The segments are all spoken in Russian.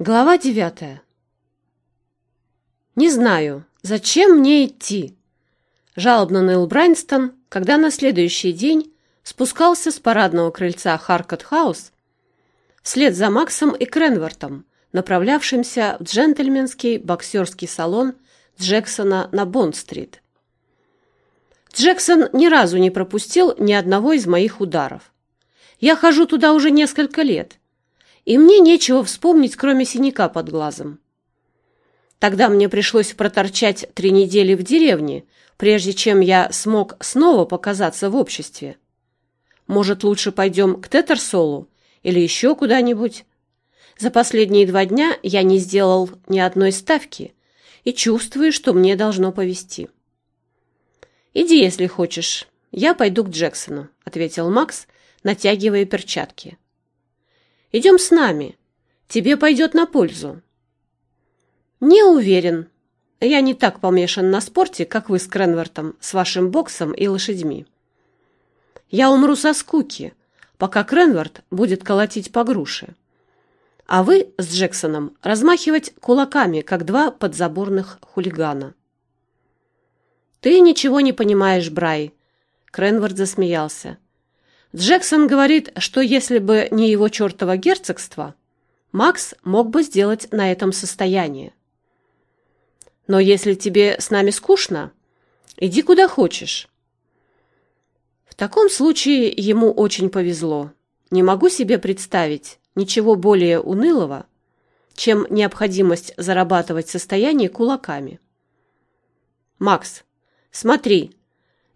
Глава девятая. «Не знаю, зачем мне идти?» Жалобно ныл Брайнстон, когда на следующий день спускался с парадного крыльца Харкот-хаус вслед за Максом и Кренвартом, направлявшимся в джентльменский боксерский салон Джексона на Бонд-стрит. Джексон ни разу не пропустил ни одного из моих ударов. Я хожу туда уже несколько лет, и мне нечего вспомнить, кроме синяка под глазом. Тогда мне пришлось проторчать три недели в деревне, прежде чем я смог снова показаться в обществе. Может, лучше пойдем к Тетерсолу или еще куда-нибудь? За последние два дня я не сделал ни одной ставки и чувствую, что мне должно повезти. «Иди, если хочешь. Я пойду к Джексону», — ответил Макс, натягивая перчатки. Идем с нами. Тебе пойдет на пользу. Не уверен. Я не так помешан на спорте, как вы с Кренвертом, с вашим боксом и лошадьми. Я умру со скуки, пока Кренверт будет колотить по груше. А вы с Джексоном размахивать кулаками, как два подзаборных хулигана. Ты ничего не понимаешь, Брай. Кренвард засмеялся. Джексон говорит, что если бы не его чертово герцогство, Макс мог бы сделать на этом состояние. Но если тебе с нами скучно, иди куда хочешь. В таком случае ему очень повезло. Не могу себе представить ничего более унылого, чем необходимость зарабатывать состояние кулаками. Макс, смотри,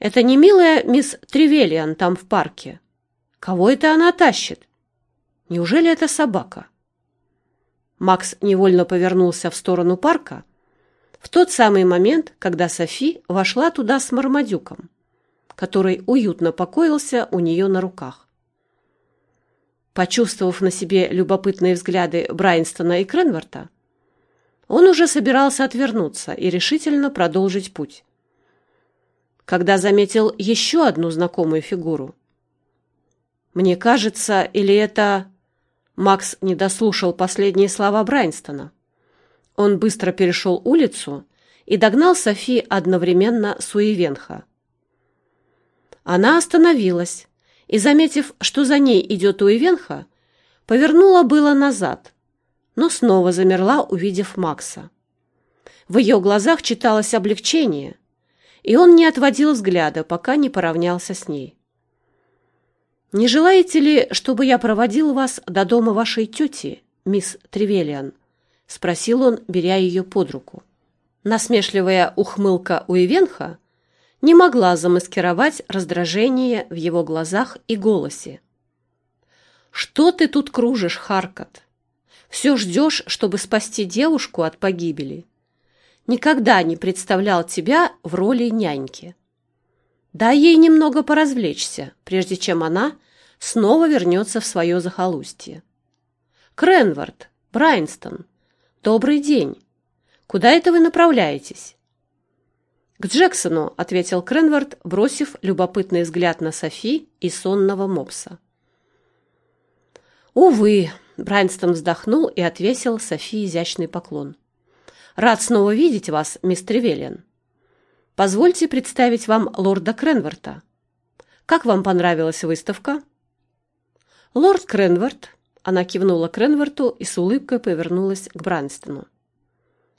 это не милая мисс Тревелиан там в парке. Кого это она тащит? Неужели это собака? Макс невольно повернулся в сторону парка в тот самый момент, когда Софи вошла туда с Мармадюком, который уютно покоился у нее на руках. Почувствовав на себе любопытные взгляды Брайнстона и Кренварта, он уже собирался отвернуться и решительно продолжить путь. Когда заметил еще одну знакомую фигуру, мне кажется, или это... Макс не дослушал последние слова Брайнстона. Он быстро перешел улицу и догнал Софи одновременно с Уивенха. Она остановилась и, заметив, что за ней идет Уивенха, повернула было назад, но снова замерла, увидев Макса. В ее глазах читалось облегчение, и он не отводил взгляда, пока не поравнялся с ней. «Не желаете ли, чтобы я проводил вас до дома вашей тети, мисс Тревелиан?» — спросил он, беря ее под руку. Насмешливая ухмылка у Ивенха не могла замаскировать раздражение в его глазах и голосе. «Что ты тут кружишь, Харкот? Все ждешь, чтобы спасти девушку от погибели. Никогда не представлял тебя в роли няньки. Дай ей немного поразвлечься, прежде чем она снова вернется в свое захолустье. Кренвард, Брайнстон, добрый день. Куда это вы направляетесь? К Джексону, ответил Кренвард, бросив любопытный взгляд на Софи и сонного мопса. Увы, Брайнстон вздохнул и отвесил Софи изящный поклон. Рад снова видеть вас, мистер Веллиан. Позвольте представить вам лорда Кренварта. Как вам понравилась выставка? Лорд Кренвард, она кивнула Кренварту и с улыбкой повернулась к Брайнстону.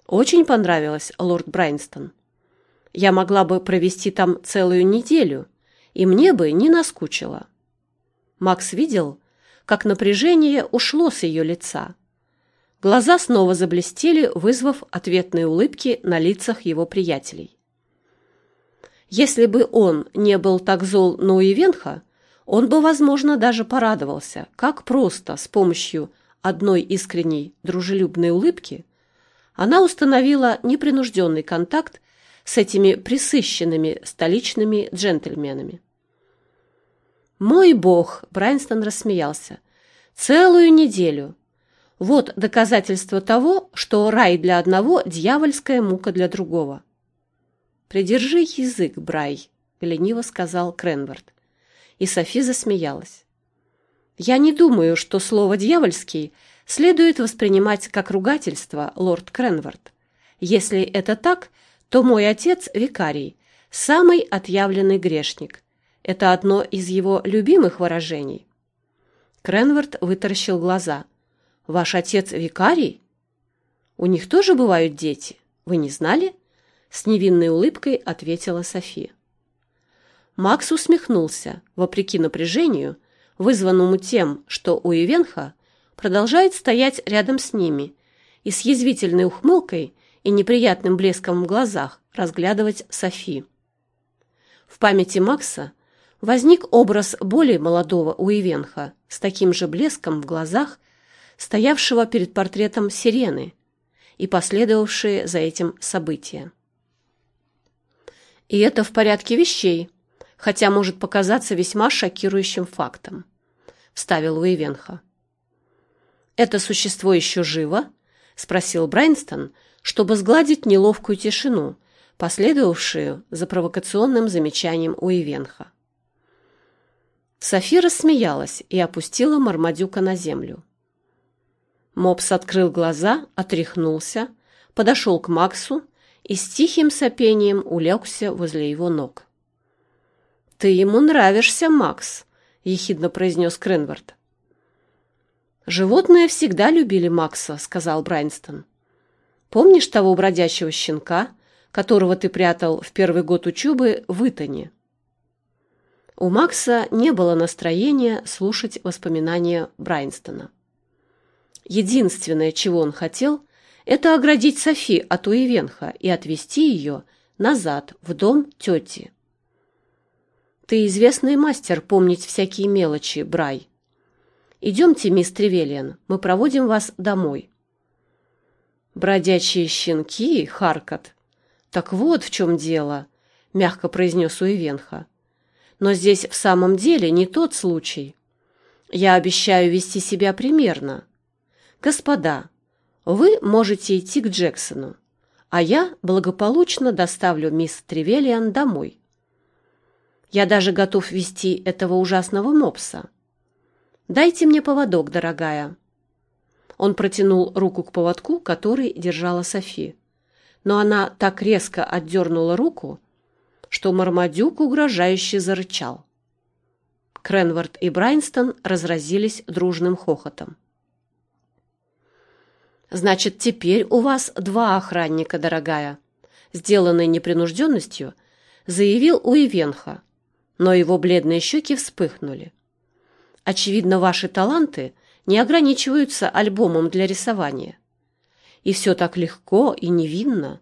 Очень понравилось, лорд Брайнстон. Я могла бы провести там целую неделю, и мне бы не наскучило. Макс видел, как напряжение ушло с ее лица. Глаза снова заблестели, вызвав ответные улыбки на лицах его приятелей. Если бы он не был так зол на Уивенха, он бы, возможно, даже порадовался, как просто с помощью одной искренней дружелюбной улыбки она установила непринужденный контакт с этими присыщенными столичными джентльменами. «Мой бог!» — Брайнстон рассмеялся. «Целую неделю. Вот доказательство того, что рай для одного — дьявольская мука для другого». «Придержи язык, Брай», — лениво сказал Кренвард. И Софи засмеялась. «Я не думаю, что слово «дьявольский» следует воспринимать как ругательство, лорд Кренвард. Если это так, то мой отец, викарий, самый отъявленный грешник. Это одно из его любимых выражений. Кренвард вытаращил глаза. «Ваш отец викарий? У них тоже бывают дети? Вы не знали?» С невинной улыбкой ответила София. Макс усмехнулся, вопреки напряжению, вызванному тем, что у Ивенха продолжает стоять рядом с ними и с язвительной ухмылкой и неприятным блеском в глазах разглядывать Софи. В памяти Макса возник образ более молодого Уивенха с таким же блеском в глазах, стоявшего перед портретом сирены и последовавшие за этим события. И это в порядке вещей, хотя может показаться весьма шокирующим фактом, вставил Уивенха. «Это существо еще живо?» — спросил Брайнстон, чтобы сгладить неловкую тишину, последовавшую за провокационным замечанием Уивенха. Софи рассмеялась и опустила Мармадюка на землю. Мопс открыл глаза, отряхнулся, подошел к Максу и с тихим сопением улегся возле его ног. «Ты ему нравишься, Макс», — ехидно произнес Кренвард. «Животные всегда любили Макса», — сказал Брайнстон. «Помнишь того бродячего щенка, которого ты прятал в первый год учебы в Итоне?» У Макса не было настроения слушать воспоминания Брайнстона. Единственное, чего он хотел, это оградить Софи от Уивенха и отвезти ее назад, в дом тети. «Ты известный мастер помнить всякие мелочи, Брай. Идемте, мисс Тревелиан, мы проводим вас домой». «Бродячие щенки, Харкот. Так вот в чем дело», — мягко произнес Уивенха. «Но здесь в самом деле не тот случай. Я обещаю вести себя примерно. Господа, вы можете идти к Джексону, а я благополучно доставлю мисс Тревелиан домой. Я даже готов вести этого ужасного мопса. Дайте мне поводок, дорогая. Он протянул руку к поводку, который держала Софи. Но она так резко отдернула руку, что Мармадюк угрожающе зарычал. Кренвард и Брайнстон разразились дружным хохотом. Значит, теперь у вас два охранника, дорогая, сделанной непринужденностью, заявил Уивенха, но его бледные щеки вспыхнули. Очевидно, ваши таланты не ограничиваются альбомом для рисования. И все так легко и невинно.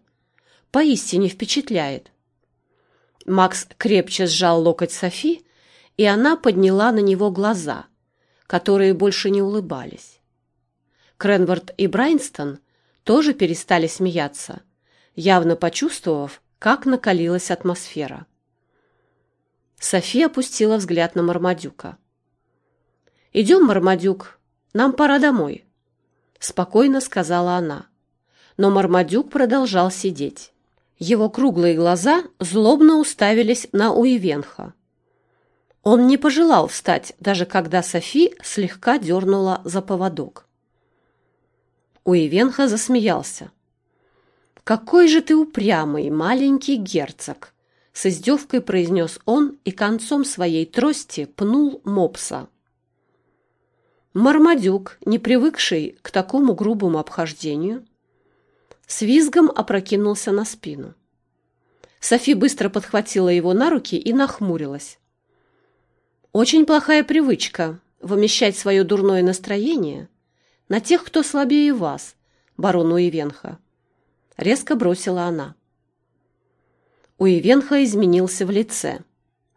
Поистине впечатляет. Макс крепче сжал локоть Софи, и она подняла на него глаза, которые больше не улыбались. Кренвард и Брайнстон тоже перестали смеяться, явно почувствовав, как накалилась атмосфера. София опустила взгляд на Мармадюка. «Идем, Мармадюк, нам пора домой», — спокойно сказала она. Но Мармадюк продолжал сидеть. Его круглые глаза злобно уставились на Уивенха. Он не пожелал встать, даже когда Софи слегка дернула за поводок. Уивенха засмеялся. «Какой же ты упрямый, маленький герцог!» С издевкой произнес он и концом своей трости пнул мопса. Мармадюк, не привыкший к такому грубому обхождению, с визгом опрокинулся на спину. Софи быстро подхватила его на руки и нахмурилась. Очень плохая привычка — вымещать свое дурное настроение на тех, кто слабее вас, барон Уивенха. Резко бросила она. Уивенха изменился в лице.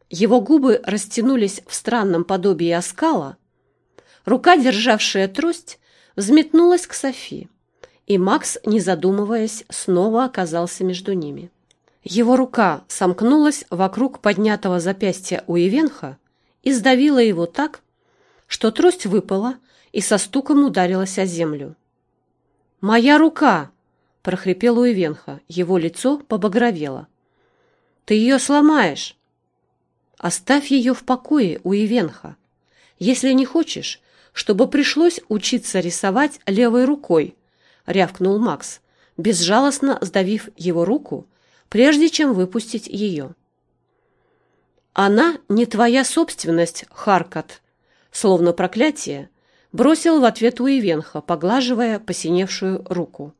Его губы растянулись в странном подобии оскала. Рука, державшая трость, взметнулась к Софи, и Макс, не задумываясь, снова оказался между ними. Его рука сомкнулась вокруг поднятого запястья Уивенха и сдавила его так, что трость выпала и со стуком ударилась о землю. «Моя рука!» — прохрипел Уивенха. Его лицо побагровело. «Ты ее сломаешь!» «Оставь ее в покое, Уивенха. Если не хочешь, чтобы пришлось учиться рисовать левой рукой, рявкнул Макс, безжалостно сдавив его руку, прежде чем выпустить ее. «Она не твоя собственность, Харкот», словно проклятие, бросил в ответ Уивенха, поглаживая посиневшую руку.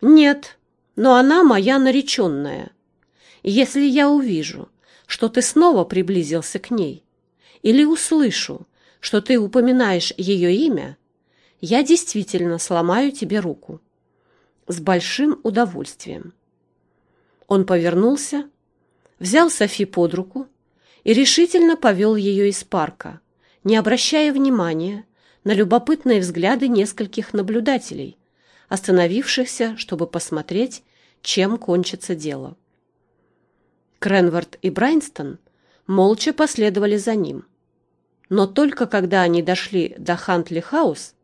«Нет, но она моя нареченная. Если я увижу, что ты снова приблизился к ней, или услышу, что ты упоминаешь ее имя, я действительно сломаю тебе руку. С большим удовольствием». Он повернулся, взял Софи под руку и решительно повел ее из парка, не обращая внимания на любопытные взгляды нескольких наблюдателей, остановившихся, чтобы посмотреть, чем кончится дело. Кренвард и Брайнстон молча последовали за ним. Но только когда они дошли до Хантли-хаус,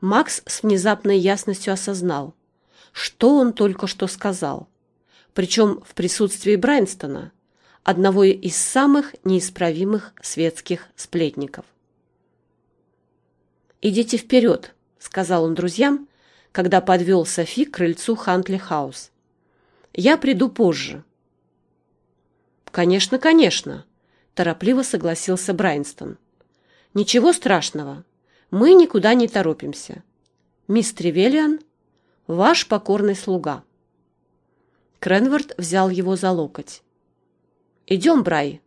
Макс с внезапной ясностью осознал, что он только что сказал, причем в присутствии Брайнстона, одного из самых неисправимых светских сплетников. «Идите вперед», — сказал он друзьям, когда подвел Софи к крыльцу Хантли-хаус. «Я приду позже». «Конечно, конечно», — торопливо согласился Брайнстон. «Ничего страшного. Мы никуда не торопимся. Мисс Тревелиан, ваш покорный слуга». Кренвард взял его за локоть. «Идем, Брай.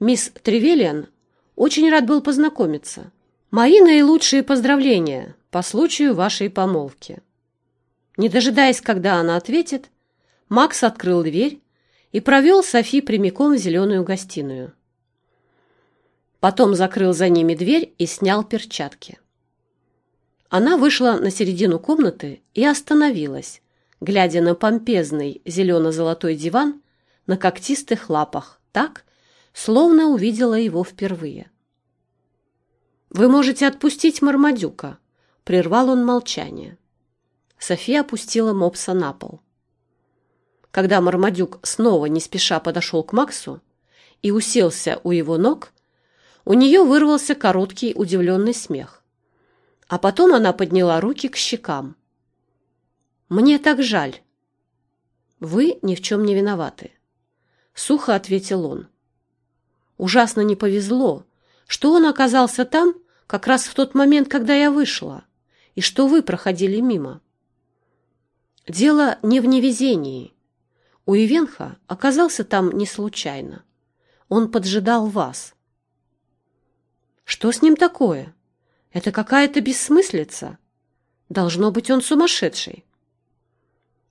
Мисс Тревелиан очень рад был познакомиться. Мои наилучшие поздравления по случаю вашей помолвки». Не дожидаясь, когда она ответит, Макс открыл дверь и провел Софи прямиком в зеленую гостиную. Потом закрыл за ними дверь и снял перчатки. Она вышла на середину комнаты и остановилась, глядя на помпезный зелено-золотой диван на когтистых лапах, так, словно увидела его впервые. «Вы можете отпустить Мармадюка», — прервал он молчание. София опустила мопса на пол. Когда Мармадюк снова не спеша подошел к Максу и уселся у его ног, у нее вырвался короткий удивленный смех. А потом она подняла руки к щекам. «Мне так жаль». «Вы ни в чем не виноваты», — сухо ответил он. «Ужасно не повезло, что он оказался там как раз в тот момент, когда я вышла, и что вы проходили мимо. Дело не в невезении. У Ивенха оказался там не случайно. Он поджидал вас. Что с ним такое? Это какая-то бессмыслица. Должно быть, он сумасшедший.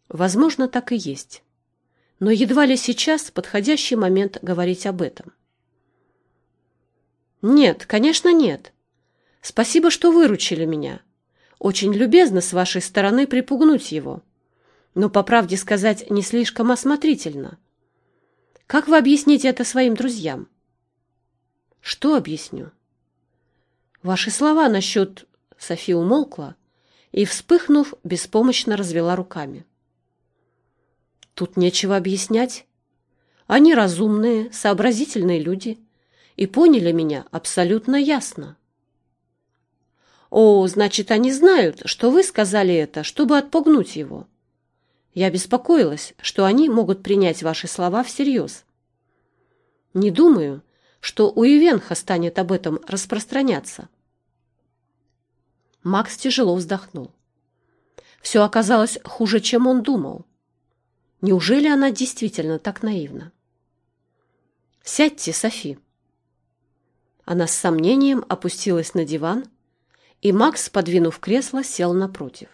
Возможно, так и есть. Но едва ли сейчас подходящий момент говорить об этом. Нет, конечно, нет. Спасибо, что выручили меня. Очень любезно с вашей стороны припугнуть его. Но, по правде сказать, не слишком осмотрительно. Как вы объясните это своим друзьям? Что объясню? Ваши слова насчет... София умолкла и, вспыхнув, беспомощно развела руками. Тут нечего объяснять. Они разумные, сообразительные люди и поняли меня абсолютно ясно. О, значит, они знают, что вы сказали это, чтобы отпугнуть его. Я беспокоилась, что они могут принять ваши слова всерьез. Не думаю, что у Ивенха станет об этом распространяться. Макс тяжело вздохнул. Все оказалось хуже, чем он думал. Неужели она действительно так наивна? «Сядьте, Софи». Она с сомнением опустилась на диван, и Макс, подвинув кресло, сел напротив.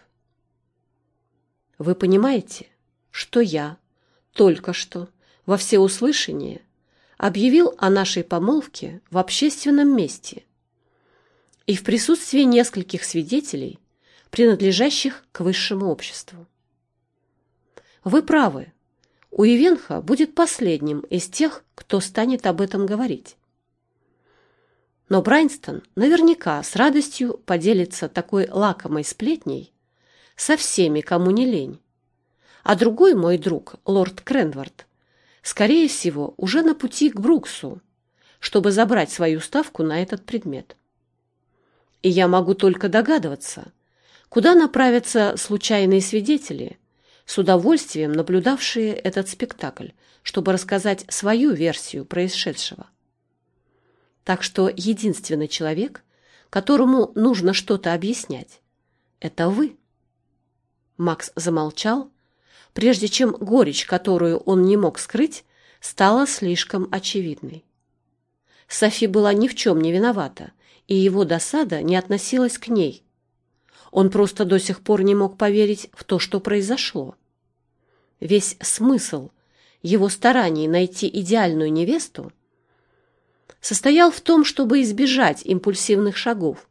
«Вы понимаете, что я только что во всеуслышание объявил о нашей помолвке в общественном месте и в присутствии нескольких свидетелей, принадлежащих к высшему обществу. Вы правы. У Ивенха будет последним из тех, кто станет об этом говорить. Но Брайнстон наверняка с радостью поделится такой лакомой сплетней со всеми, кому не лень. А другой мой друг, лорд Кренвард, скорее всего, уже на пути к Бруксу, чтобы забрать свою ставку на этот предмет. И я могу только догадываться, куда направятся случайные свидетели, с удовольствием наблюдавшие этот спектакль, чтобы рассказать свою версию происшедшего. Так что единственный человек, которому нужно что-то объяснять, это вы. Макс замолчал, прежде чем горечь, которую он не мог скрыть, стала слишком очевидной. Софи была ни в чем не виновата, и его досада не относилась к ней. Он просто до сих пор не мог поверить в то, что произошло. Весь смысл его стараний найти идеальную невесту состоял в том, чтобы избежать импульсивных шагов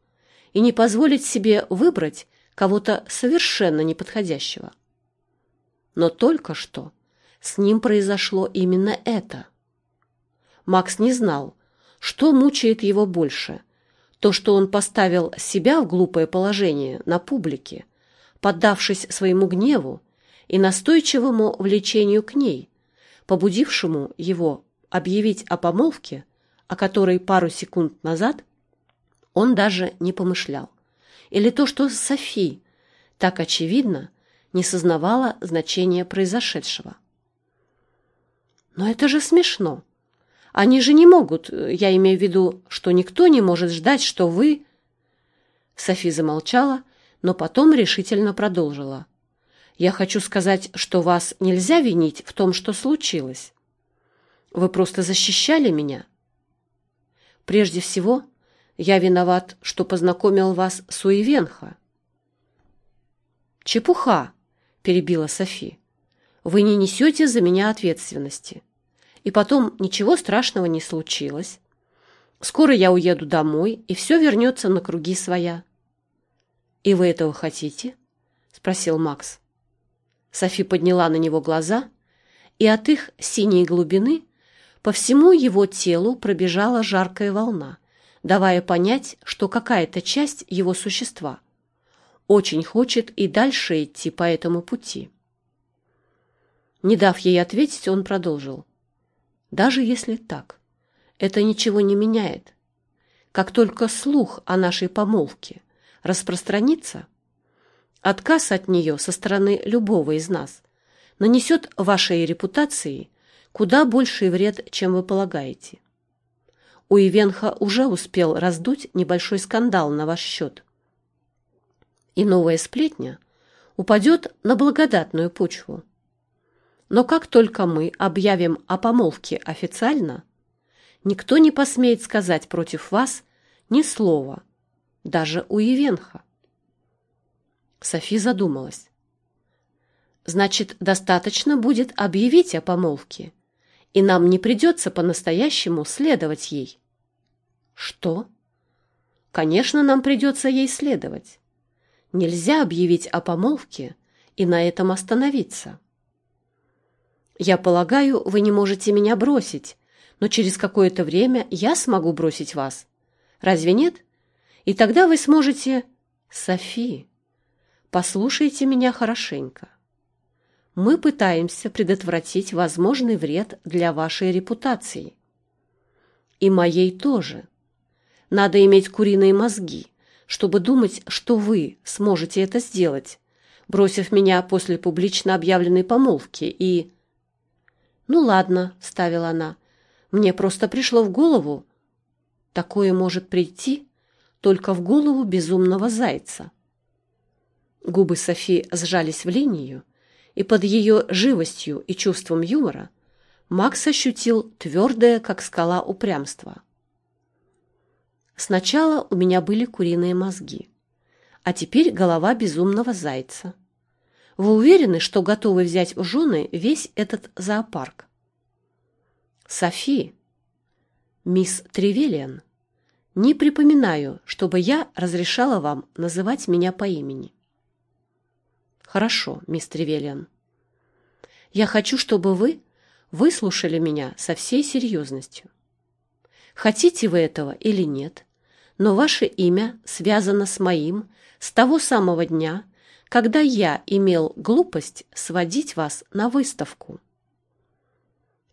и не позволить себе выбрать кого-то совершенно неподходящего. Но только что с ним произошло именно это. Макс не знал, что мучает его больше. То, что он поставил себя в глупое положение на публике, поддавшись своему гневу и настойчивому влечению к ней, побудившему его объявить о помолвке, о которой пару секунд назад он даже не помышлял. Или то, что Софи так очевидно не сознавала значения произошедшего. Но это же смешно. Они же не могут, я имею в виду, что никто не может ждать, что вы... Софи замолчала, но потом решительно продолжила. Я хочу сказать, что вас нельзя винить в том, что случилось. Вы просто защищали меня. Прежде всего, я виноват, что познакомил вас с Уивенха. Чепуха, перебила Софи. Вы не несете за меня ответственности. И потом ничего страшного не случилось. Скоро я уеду домой, и все вернется на круги своя. И вы этого хотите? спросил Макс. Софи подняла на него глаза, и от их синей глубины по всему его телу пробежала жаркая волна, давая понять, что какая-то часть его существа очень хочет и дальше идти по этому пути. Не дав ей ответить, он продолжил. «Даже если так, это ничего не меняет. Как только слух о нашей помолвке распространится, Отказ от нее со стороны любого из нас нанесет вашей репутации куда больший вред, чем вы полагаете. У Ивенха уже успел раздуть небольшой скандал на ваш счет. И новая сплетня упадет на благодатную почву. Но как только мы объявим о помолвке официально, никто не посмеет сказать против вас ни слова, даже у Ивенха. Софи задумалась. Значит, достаточно будет объявить о помолвке, и нам не придется по-настоящему следовать ей. Что? Конечно, нам придется ей следовать. Нельзя объявить о помолвке и на этом остановиться. Я полагаю, вы не можете меня бросить, но через какое-то время я смогу бросить вас. Разве нет? И тогда вы сможете... Софи, Послушайте меня хорошенько. Мы пытаемся предотвратить возможный вред для вашей репутации. И моей тоже. Надо иметь куриные мозги, чтобы думать, что вы сможете это сделать, бросив меня после публично объявленной помолвки и... «Ну ладно», — ставила она, — «мне просто пришло в голову. Такое может прийти только в голову безумного зайца». Губы Софи сжались в линию, и под ее живостью и чувством юмора Макс ощутил твердое, как скала, упрямство. Сначала у меня были куриные мозги, а теперь голова безумного зайца. Вы уверены, что готовы взять в жены весь этот зоопарк? Софи, мисс Тревелиан, не припоминаю, чтобы я разрешала вам называть меня по имени. Хорошо, мистер Велиан. Я хочу, чтобы вы выслушали меня со всей серьезностью. Хотите вы этого или нет, но ваше имя связано с моим с того самого дня, когда я имел глупость сводить вас на выставку.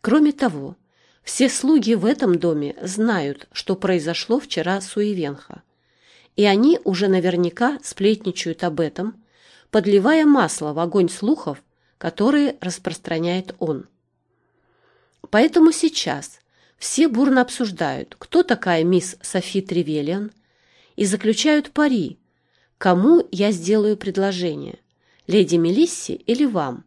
Кроме того, все слуги в этом доме знают, что произошло вчера с Уивенха, и они уже наверняка сплетничают об этом, подливая масло в огонь слухов, которые распространяет он. Поэтому сейчас все бурно обсуждают, кто такая мисс Софи Тревелиан, и заключают пари, кому я сделаю предложение, леди Мелисси или вам.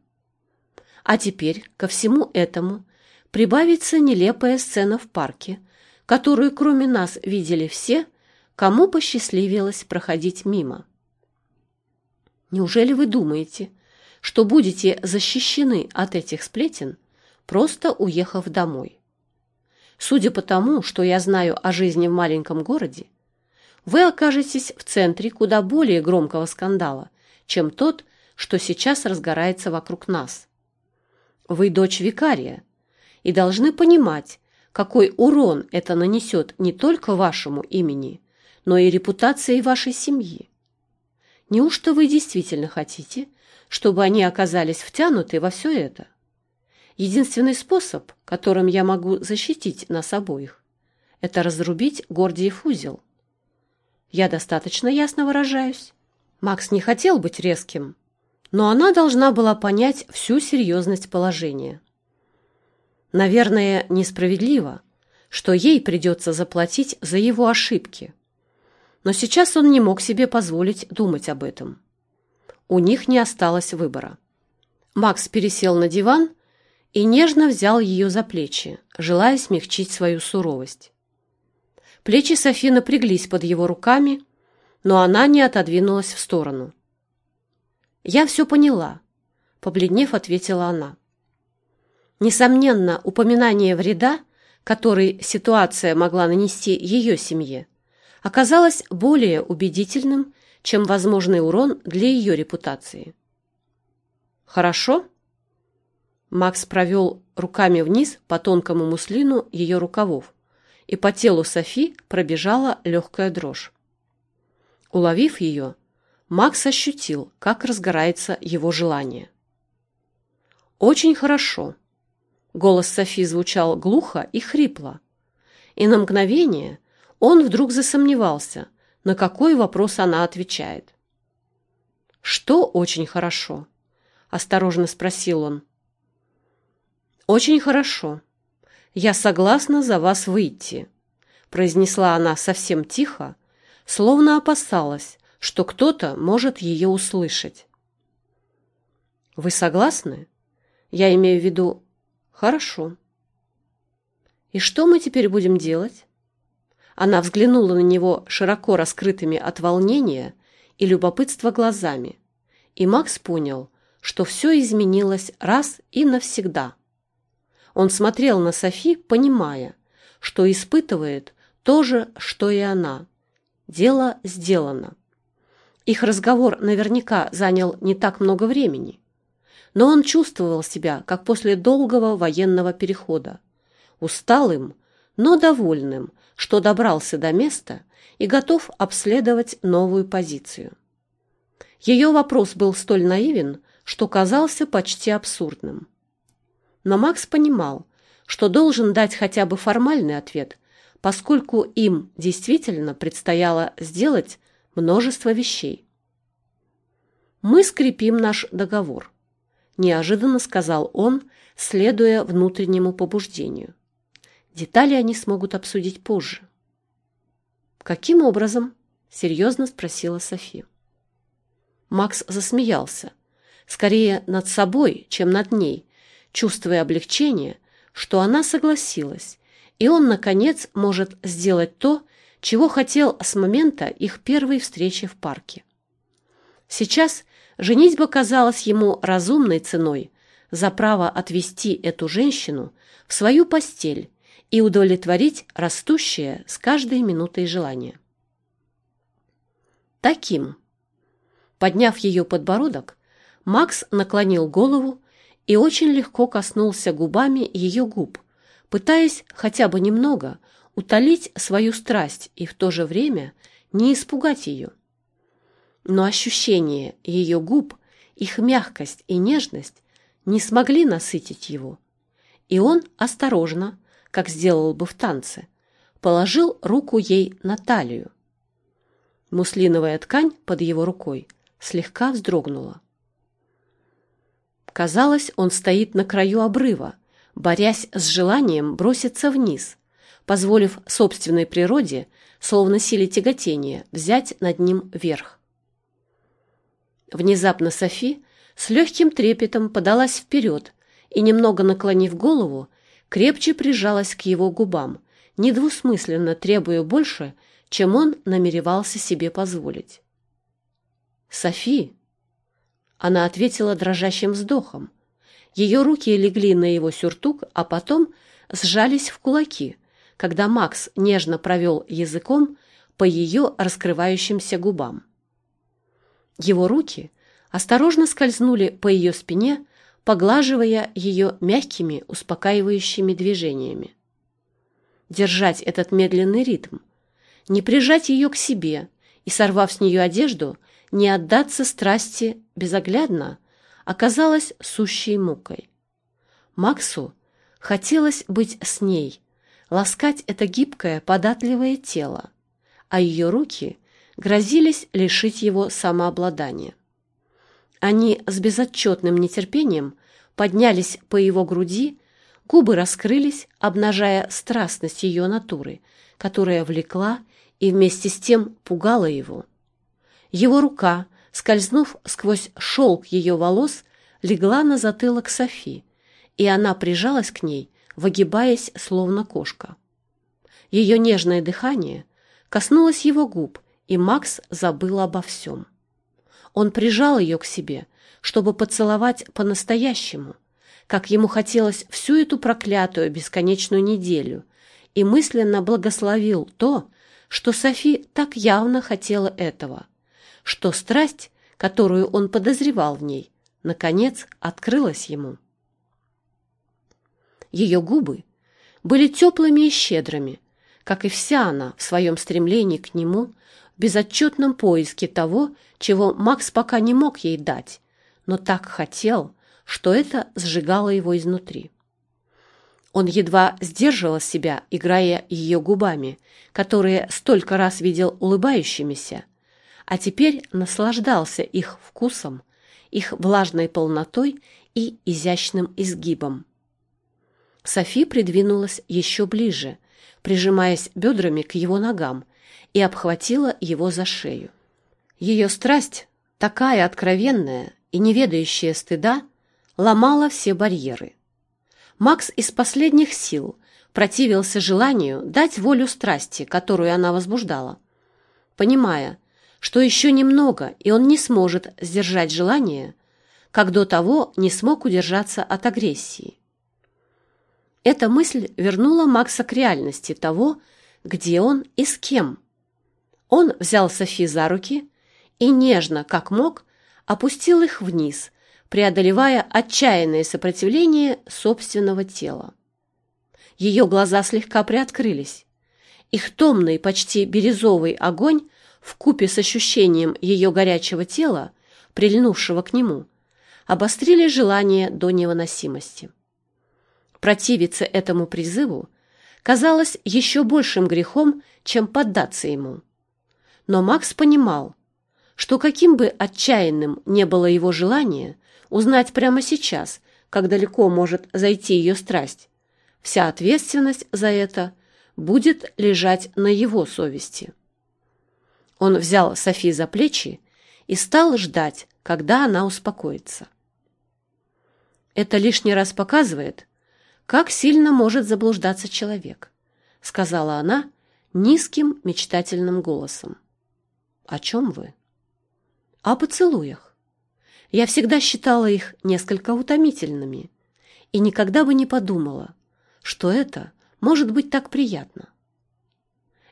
А теперь ко всему этому прибавится нелепая сцена в парке, которую кроме нас видели все, кому посчастливилось проходить мимо. Неужели вы думаете, что будете защищены от этих сплетен, просто уехав домой? Судя по тому, что я знаю о жизни в маленьком городе, вы окажетесь в центре куда более громкого скандала, чем тот, что сейчас разгорается вокруг нас. Вы дочь викария и должны понимать, какой урон это нанесет не только вашему имени, но и репутации вашей семьи. Неужто вы действительно хотите, чтобы они оказались втянуты во все это? Единственный способ, которым я могу защитить нас обоих, это разрубить Гордиев узел. Я достаточно ясно выражаюсь. Макс не хотел быть резким, но она должна была понять всю серьезность положения. Наверное, несправедливо, что ей придется заплатить за его ошибки. Но сейчас он не мог себе позволить думать об этом. У них не осталось выбора. Макс пересел на диван и нежно взял ее за плечи, желая смягчить свою суровость. Плечи Софи напряглись под его руками, но она не отодвинулась в сторону. «Я все поняла», — побледнев, ответила она. Несомненно, упоминание вреда, который ситуация могла нанести ее семье, оказалось более убедительным, чем возможный урон для ее репутации. «Хорошо?» Макс провел руками вниз по тонкому муслину ее рукавов, и по телу Софи пробежала легкая дрожь. Уловив ее, Макс ощутил, как разгорается его желание. «Очень хорошо». Голос Софи звучал глухо и хрипло. И на мгновение он вдруг засомневался, на какой вопрос она отвечает. «Что очень хорошо?» — осторожно спросил он. «Очень хорошо. Я согласна за вас выйти», — произнесла она совсем тихо, словно опасалась, что кто-то может ее услышать. Вы согласны? Я имею в виду «хорошо». И что мы теперь будем делать? Она взглянула на него широко раскрытыми от волнения и любопытства глазами, и Макс понял, что все изменилось раз и навсегда. Он смотрел на Софи, понимая, что испытывает то же, что и она. Дело сделано. Их разговор наверняка занял не так много времени. Но он чувствовал себя, как после долгого военного перехода. Усталым, но довольным, что добрался до места и готов обследовать новую позицию. Ее вопрос был столь наивен, что казался почти абсурдным. Но Макс понимал, что должен дать хотя бы формальный ответ, поскольку им действительно предстояло сделать множество вещей. «Мы скрепим наш договор», – неожиданно сказал он, следуя внутреннему побуждению. Детали они смогут обсудить позже. «Каким образом?» – серьезно спросила Софи. Макс засмеялся, скорее над собой, чем над ней, чувствуя облегчение, что она согласилась, и он, наконец, может сделать то, чего хотел с момента их первой встречи в парке. Сейчас женитьба казалась ему разумной ценой за право отвести эту женщину в свою постель и удовлетворить растущее с каждой минутой желание. Таким. Подняв ее подбородок, Макс наклонил голову и очень легко коснулся губами ее губ, пытаясь хотя бы немного утолить свою страсть и в то же время не испугать ее. Но ощущение ее губ, их мягкость и нежность не смогли насытить его, и он осторожно, как сделал бы в танце, положил руку ей на талию. Муслиновая ткань под его рукой слегка вздрогнула. Казалось, он стоит на краю обрыва, борясь с желанием броситься вниз, позволив собственной природе, словно силе тяготения, взять над ним верх. Внезапно Софи с легким трепетом подалась вперед и, немного наклонив голову, крепче прижалась к его губам, недвусмысленно требуя больше, чем он намеревался себе позволить. «Софи!» Она ответила дрожащим вздохом. Ее руки легли на его сюртук, а потом сжались в кулаки, когда Макс нежно провел языком по ее раскрывающимся губам. Его руки осторожно скользнули по ее спине, поглаживая ее мягкими, успокаивающими движениями. Держать этот медленный ритм, не прижать ее к себе и, сорвав с нее одежду, не отдаться страсти безоглядно, оказалось сущей мукой. Максу хотелось быть с ней, ласкать это гибкое, податливое тело, а ее руки грозились лишить его самообладания. Они с безотчетным нетерпением поднялись по его груди, губы раскрылись, обнажая страстность ее натуры, которая влекла и вместе с тем пугала его. Его рука, скользнув сквозь шелк ее волос, легла на затылок Софи, и она прижалась к ней, выгибаясь, словно кошка. Ее нежное дыхание коснулось его губ, и Макс забыл обо всем. Он прижал ее к себе, чтобы поцеловать по-настоящему, как ему хотелось всю эту проклятую бесконечную неделю, и мысленно благословил то, что Софи так явно хотела этого, что страсть, которую он подозревал в ней, наконец открылась ему. Ее губы были теплыми и щедрыми, как и вся она в своем стремлении к нему, безотчетном поиске того, чего Макс пока не мог ей дать, но так хотел, что это сжигало его изнутри. Он едва сдерживал себя, играя ее губами, которые столько раз видел улыбающимися, а теперь наслаждался их вкусом, их влажной полнотой и изящным изгибом. Софи придвинулась еще ближе, прижимаясь бедрами к его ногам, и обхватила его за шею. Ее страсть, такая откровенная и не ведающая стыда, ломала все барьеры. Макс из последних сил противился желанию дать волю страсти, которую она возбуждала, понимая, что еще немного, и он не сможет сдержать желание, как до того не смог удержаться от агрессии. Эта мысль вернула Макса к реальности того, где он и с кем. Он взял Софи за руки и нежно, как мог, опустил их вниз, преодолевая отчаянное сопротивление собственного тела. Ее глаза слегка приоткрылись. Их томный, почти бирюзовый огонь в купе с ощущением ее горячего тела, прильнувшего к нему, обострили желание до невыносимости. Противиться этому призыву казалось еще большим грехом, чем поддаться ему. Но Макс понимал, что каким бы отчаянным не было его желание узнать прямо сейчас, как далеко может зайти ее страсть, вся ответственность за это будет лежать на его совести. Он взял Софи за плечи и стал ждать, когда она успокоится. Это лишний раз показывает, как сильно может заблуждаться человек, сказала она низким мечтательным голосом. О чем вы? О поцелуях. Я всегда считала их несколько утомительными и никогда бы не подумала, что это может быть так приятно.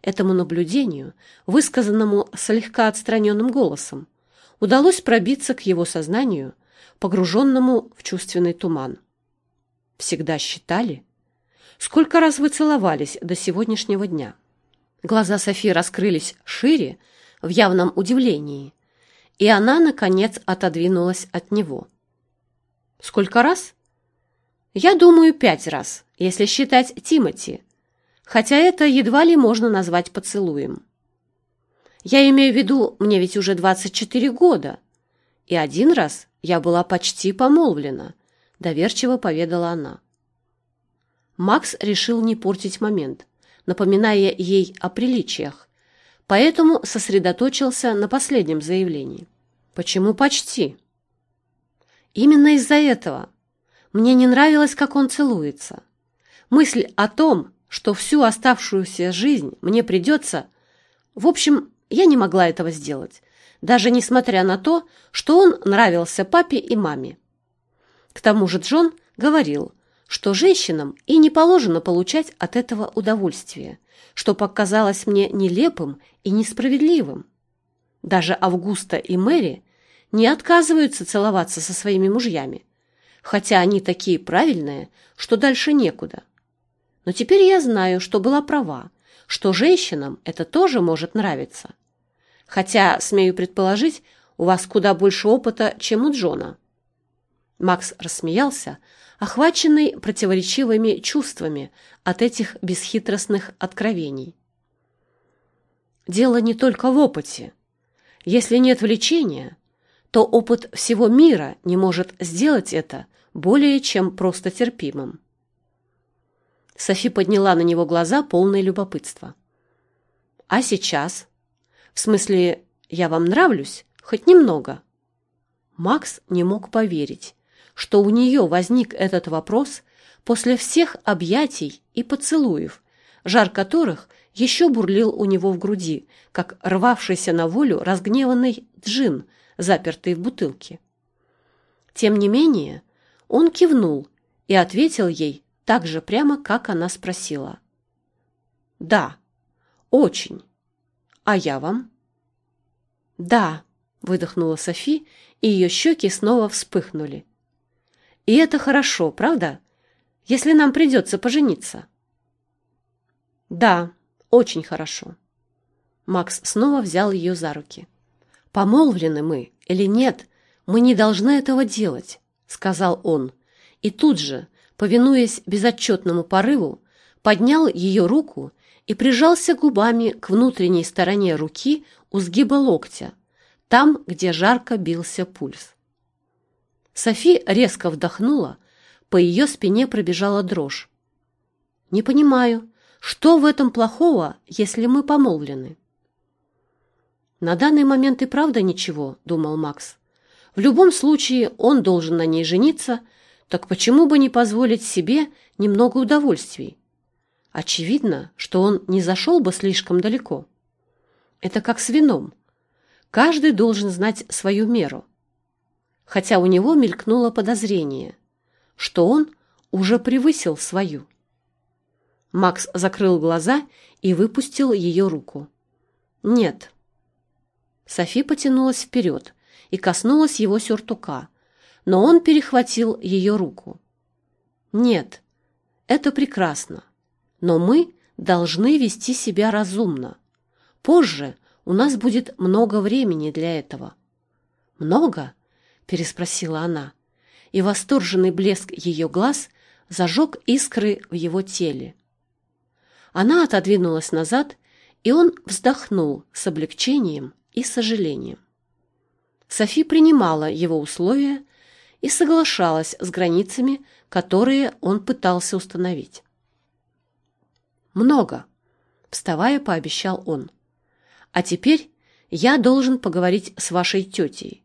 Этому наблюдению, высказанному слегка отстраненным голосом, удалось пробиться к его сознанию, погруженному в чувственный туман. Всегда считали? Сколько раз вы целовались до сегодняшнего дня? Глаза Софии раскрылись шире, в явном удивлении, и она, наконец, отодвинулась от него. Сколько раз? Я думаю, пять раз, если считать Тимати, хотя это едва ли можно назвать поцелуем. Я имею в виду, мне ведь уже 24 года. И один раз я была почти помолвлена, доверчиво поведала она. Макс решил не портить момент, напоминая ей о приличиях, поэтому сосредоточился на последнем заявлении. Почему почти? Именно из-за этого. Мне не нравилось, как он целуется. Мысль о том, что всю оставшуюся жизнь мне придется... В общем, я не могла этого сделать, даже несмотря на то, что он нравился папе и маме. К тому же Джон говорил, что женщинам и не положено получать от этого удовольствие, что показалось мне нелепым и несправедливым. Даже Августа и Мэри не отказываются целоваться со своими мужьями, хотя они такие правильные, что дальше некуда. Но теперь я знаю, что была права, что женщинам это тоже может нравиться. Хотя, смею предположить, у вас куда больше опыта, чем у Джона. Макс рассмеялся, охваченный противоречивыми чувствами от этих бесхитростных откровений. Дело не только в опыте. Если нет влечения, то опыт всего мира не может сделать это более чем просто терпимым. Софи подняла на него глаза, полные любопытства. «А сейчас? В смысле, я вам нравлюсь? Хоть немного?» Макс не мог поверить, что у нее возник этот вопрос после всех объятий и поцелуев, жар которых еще бурлил у него в груди, как рвавшийся на волю разгневанный джин, запертый в бутылке. Тем не менее, он кивнул и ответил ей так же прямо, как она спросила. «Да, очень. А я вам?» «Да», — выдохнула Софи, и ее щеки снова вспыхнули. И это хорошо, правда? Если нам придется пожениться. Да, очень хорошо. Макс снова взял ее за руки. Помолвлены мы или нет, мы не должны этого делать, сказал он. И тут же, повинуясь безотчетному порыву, поднял ее руку и прижался губами к внутренней стороне руки у сгиба локтя, там, где жарко бился пульс. Софи резко вдохнула, по ее спине пробежала дрожь. «Не понимаю, что в этом плохого, если мы помолвлены?» «На данный момент и правда ничего», — думал Макс. «В любом случае он должен на ней жениться, так почему бы не позволить себе немного удовольствий? Очевидно, что он не зашел бы слишком далеко. Это как с вином. Каждый должен знать свою меру хотя у него мелькнуло подозрение, что он уже превысил свою. Макс закрыл глаза и выпустил ее руку. «Нет». Софи потянулась вперед и коснулась его сюртука, но он перехватил ее руку. «Нет, это прекрасно, но мы должны вести себя разумно. Позже у нас будет много времени для этого». «Много?» Переспросила она, и восторженный блеск ее глаз зажег искры в его теле. Она отодвинулась назад, и он вздохнул с облегчением и сожалением. Софи принимала его условия и соглашалась с границами, которые он пытался установить. «Много», — вставая, пообещал он. «А теперь я должен поговорить с вашей тетей.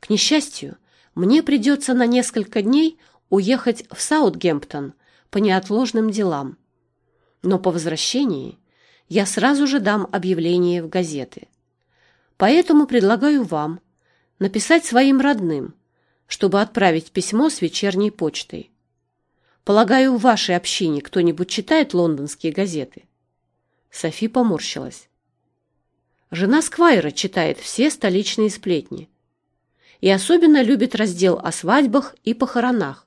К несчастью, мне придется на несколько дней уехать в Саутгемптон по неотложным делам. Но по возвращении я сразу же дам объявление в газеты. Поэтому предлагаю вам написать своим родным, чтобы отправить письмо с вечерней почтой. Полагаю, в вашей общине кто-нибудь читает лондонские газеты? Софи поморщилась. Жена Сквайра читает все столичные сплетни и особенно любит раздел о свадьбах и похоронах.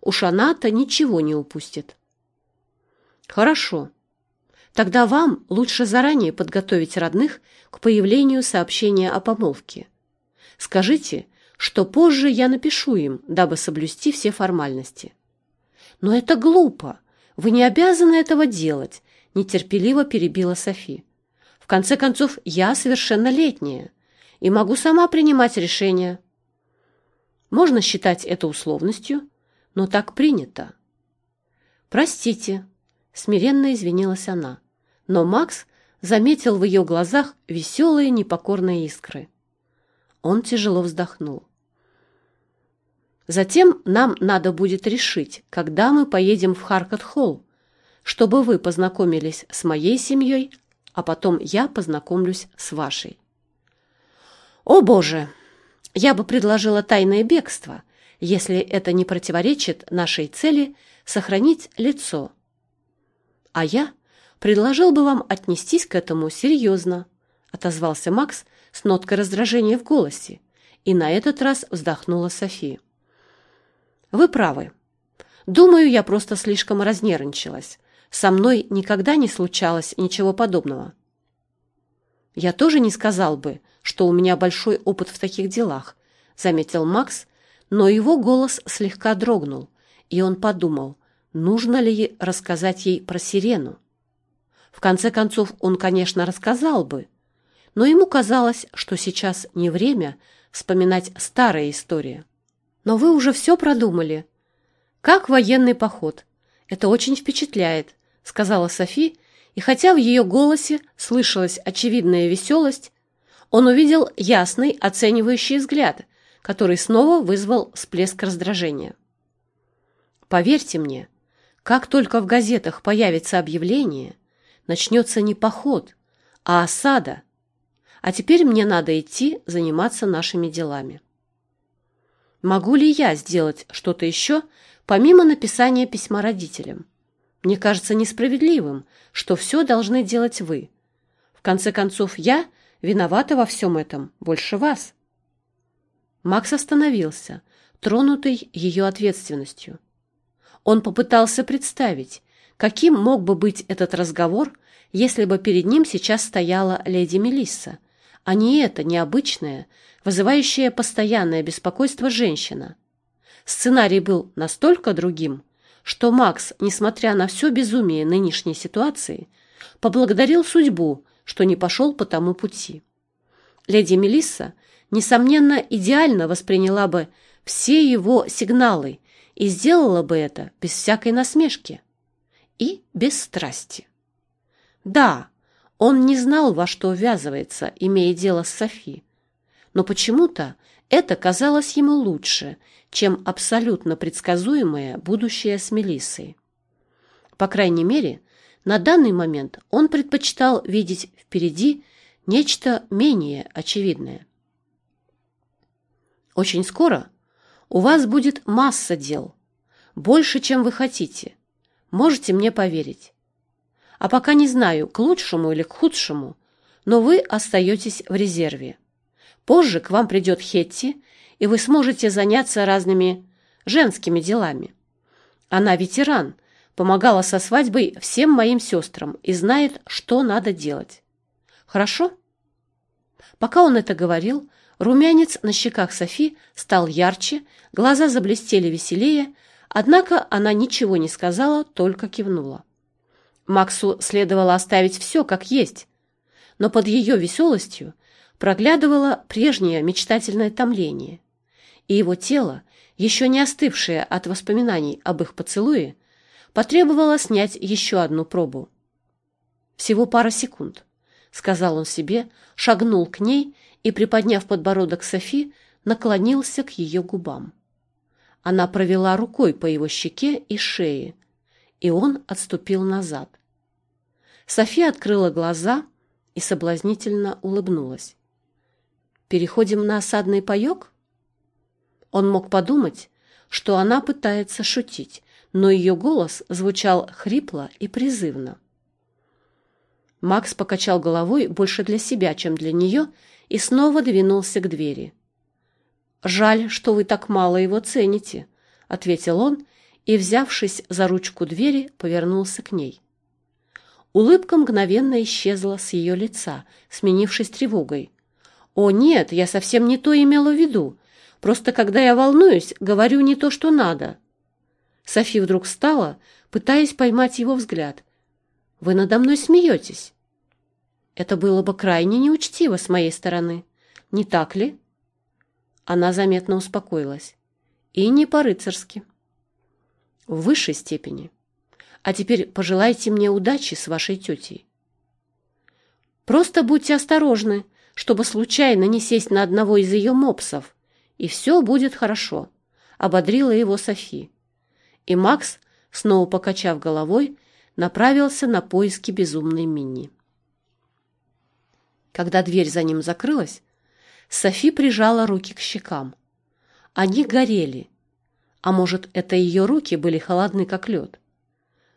Уж она-то ничего не упустит. Хорошо. Тогда вам лучше заранее подготовить родных к появлению сообщения о помолвке. Скажите, что позже я напишу им, дабы соблюсти все формальности. Но это глупо. Вы не обязаны этого делать, нетерпеливо перебила Софи. В конце концов, я совершеннолетняя и могу сама принимать решения. Можно считать это условностью, но так принято. Простите, смиренно извинилась она, но Макс заметил в ее глазах веселые непокорные искры. Он тяжело вздохнул. Затем нам надо будет решить, когда мы поедем в Харкот-Холл, чтобы вы познакомились с моей семьей, а потом я познакомлюсь с вашей. О, Боже! Я бы предложила тайное бегство, если это не противоречит нашей цели сохранить лицо. А я предложил бы вам отнестись к этому серьезно, отозвался Макс с ноткой раздражения в голосе, и на этот раз вздохнула София. Вы правы. Думаю, я просто слишком разнервничалась. Со мной никогда не случалось ничего подобного. Я тоже не сказал бы, что у меня большой опыт в таких делах, заметил Макс, но его голос слегка дрогнул, и он подумал, нужно ли рассказать ей про сирену. В конце концов, он, конечно, рассказал бы, но ему казалось, что сейчас не время вспоминать старые истории. Но вы уже все продумали. Как военный поход. Это очень впечатляет, сказала Софи, и хотя в ее голосе слышалась очевидная веселость, он увидел ясный оценивающий взгляд, который снова вызвал всплеск раздражения. Поверьте мне, как только в газетах появится объявление, начнется не поход, а осада. А теперь мне надо идти заниматься нашими делами. Могу ли я сделать что-то еще, помимо написания письма родителям? Мне кажется несправедливым, что все должны делать вы. В конце концов, я виновата во всем этом больше вас. Макс остановился, тронутый ее ответственностью. Он попытался представить, каким мог бы быть этот разговор, если бы перед ним сейчас стояла леди Мелисса, а не эта необычная, вызывающая постоянное беспокойство женщина. Сценарий был настолько другим, что Макс, несмотря на все безумие нынешней ситуации, поблагодарил судьбу, что не пошел по тому пути. Леди Мелисса, несомненно, идеально восприняла бы все его сигналы и сделала бы это без всякой насмешки и без страсти. Да, он не знал, во что ввязывается, имея дело с Софи, но почему-то это казалось ему лучше, чем абсолютно предсказуемое будущее с Мелиссой. По крайней мере, на данный момент он предпочитал видеть впереди нечто менее очевидное. Очень скоро у вас будет масса дел, больше, чем вы хотите. Можете мне поверить. А пока не знаю, к лучшему или к худшему, но вы остаетесь в резерве. Позже к вам придет Хетти, и вы сможете заняться разными женскими делами. Она ветеран, помогала со свадьбой всем моим сестрам и знает, что надо делать. Хорошо? Пока он это говорил, румянец на щеках Софи стал ярче, глаза заблестели веселее, однако она ничего не сказала, только кивнула. Максу следовало оставить все как есть, но под ее веселостью проглядывало прежнее мечтательное томление, и его тело, еще не остывшее от воспоминаний об их поцелуе, потребовало снять еще одну пробу. «Всего пара секунд», — сказал он себе, шагнул к ней и, приподняв подбородок Софи, наклонился к ее губам. Она провела рукой по его щеке и шее, и он отступил назад. София открыла глаза и соблазнительно улыбнулась. Переходим на осадный паёк? Он мог подумать, что она пытается шутить, но ее голос звучал хрипло и призывно. Макс покачал головой больше для себя, чем для нее, и снова двинулся к двери. «Жаль, что вы так мало его цените», — ответил он и, взявшись за ручку двери, повернулся к ней. Улыбка мгновенно исчезла с ее лица, сменившись тревогой. «О, нет, я совсем не то имела в виду. Просто когда я волнуюсь, говорю не то, что надо». Софи вдруг встала, пытаясь поймать его взгляд. «Вы надо мной смеетесь». Это было бы крайне неучтиво с моей стороны. Не так ли? Она заметно успокоилась. И не по-рыцарски. В высшей степени. А теперь пожелайте мне удачи с вашей тетей. Просто будьте осторожны, чтобы случайно не сесть на одного из ее мопсов, и все будет хорошо, — ободрила его Софи. И Макс, снова покачав головой, направился на поиски безумной Мини. Когда дверь за ним закрылась, Софи прижала руки к щекам. Они горели. А может, это ее руки были холодны, как лед.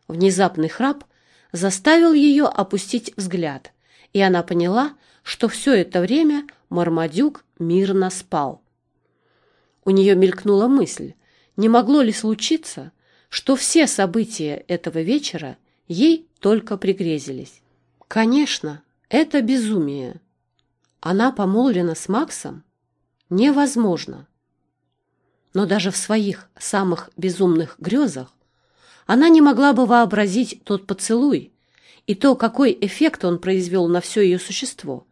Внезапный храп заставил ее опустить взгляд, и она поняла, что все это время Мармадюк мирно спал. У нее мелькнула мысль, не могло ли случиться, что все события этого вечера ей только пригрезились. Конечно, это безумие. Она помолвлена с Максом? Невозможно. Но даже в своих самых безумных грезах она не могла бы вообразить тот поцелуй и то, какой эффект он произвел на все ее существо,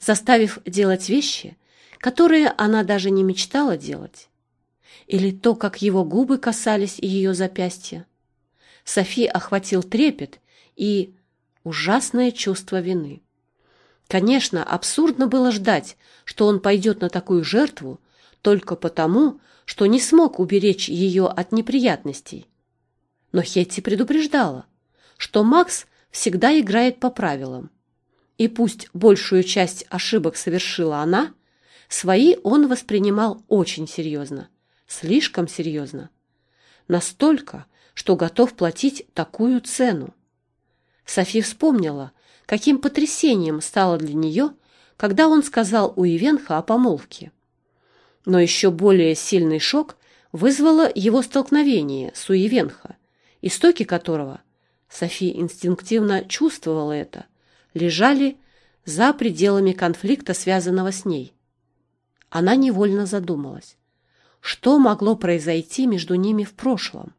заставив делать вещи, которые она даже не мечтала делать. Или то, как его губы касались ее запястья. Софи охватил трепет и ужасное чувство вины. Конечно, абсурдно было ждать, что он пойдет на такую жертву только потому, что не смог уберечь ее от неприятностей. Но Хетти предупреждала, что Макс всегда играет по правилам. И пусть большую часть ошибок совершила она, свои он воспринимал очень серьезно, слишком серьезно. Настолько, что готов платить такую цену. Софи вспомнила, каким потрясением стало для нее, когда он сказал у Ивенха о помолвке. Но еще более сильный шок вызвало его столкновение с Уивенха, истоки которого, Софи инстинктивно чувствовала это, лежали за пределами конфликта, связанного с ней. Она невольно задумалась, что могло произойти между ними в прошлом.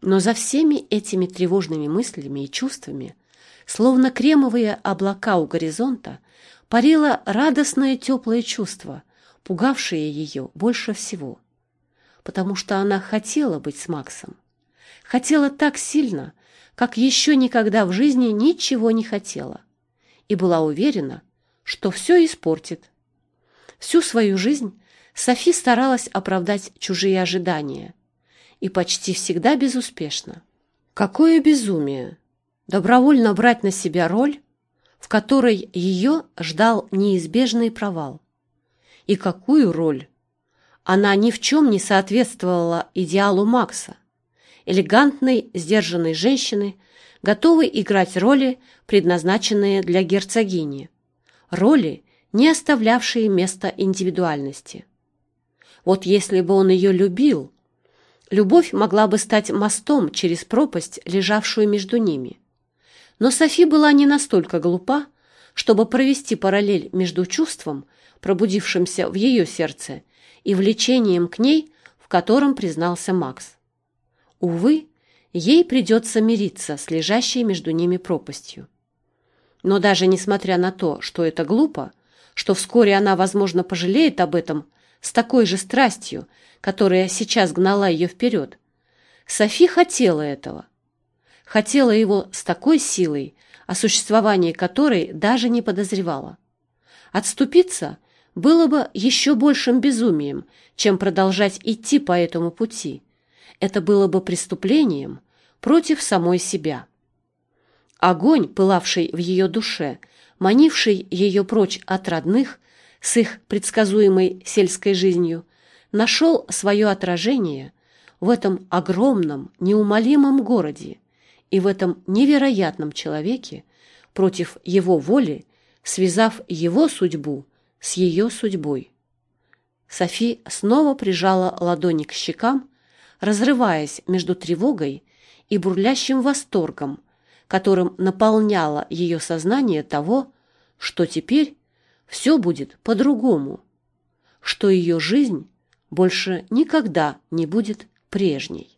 Но за всеми этими тревожными мыслями и чувствами Словно кремовые облака у горизонта, парило радостное теплое чувство, пугавшее ее больше всего. Потому что она хотела быть с Максом. Хотела так сильно, как еще никогда в жизни ничего не хотела. И была уверена, что все испортит. Всю свою жизнь Софи старалась оправдать чужие ожидания. И почти всегда безуспешно. Какое безумие! добровольно брать на себя роль, в которой ее ждал неизбежный провал. И какую роль? Она ни в чем не соответствовала идеалу Макса, элегантной, сдержанной женщины, готовой играть роли, предназначенные для герцогини, роли, не оставлявшие места индивидуальности. Вот если бы он ее любил, любовь могла бы стать мостом через пропасть, лежавшую между ними. Но Софи была не настолько глупа, чтобы провести параллель между чувством, пробудившимся в ее сердце, и влечением к ней, в котором признался Макс. Увы, ей придется мириться с лежащей между ними пропастью. Но даже несмотря на то, что это глупо, что вскоре она, возможно, пожалеет об этом с такой же страстью, которая сейчас гнала ее вперед, Софи хотела этого – хотела его с такой силой, о существовании которой даже не подозревала. Отступиться было бы еще большим безумием, чем продолжать идти по этому пути. Это было бы преступлением против самой себя. Огонь, пылавший в ее душе, манивший ее прочь от родных с их предсказуемой сельской жизнью, нашел свое отражение в этом огромном, неумолимом городе, и в этом невероятном человеке против его воли, связав его судьбу с ее судьбой. Софи снова прижала ладони к щекам, разрываясь между тревогой и бурлящим восторгом, которым наполняло ее сознание того, что теперь все будет по-другому, что ее жизнь больше никогда не будет прежней.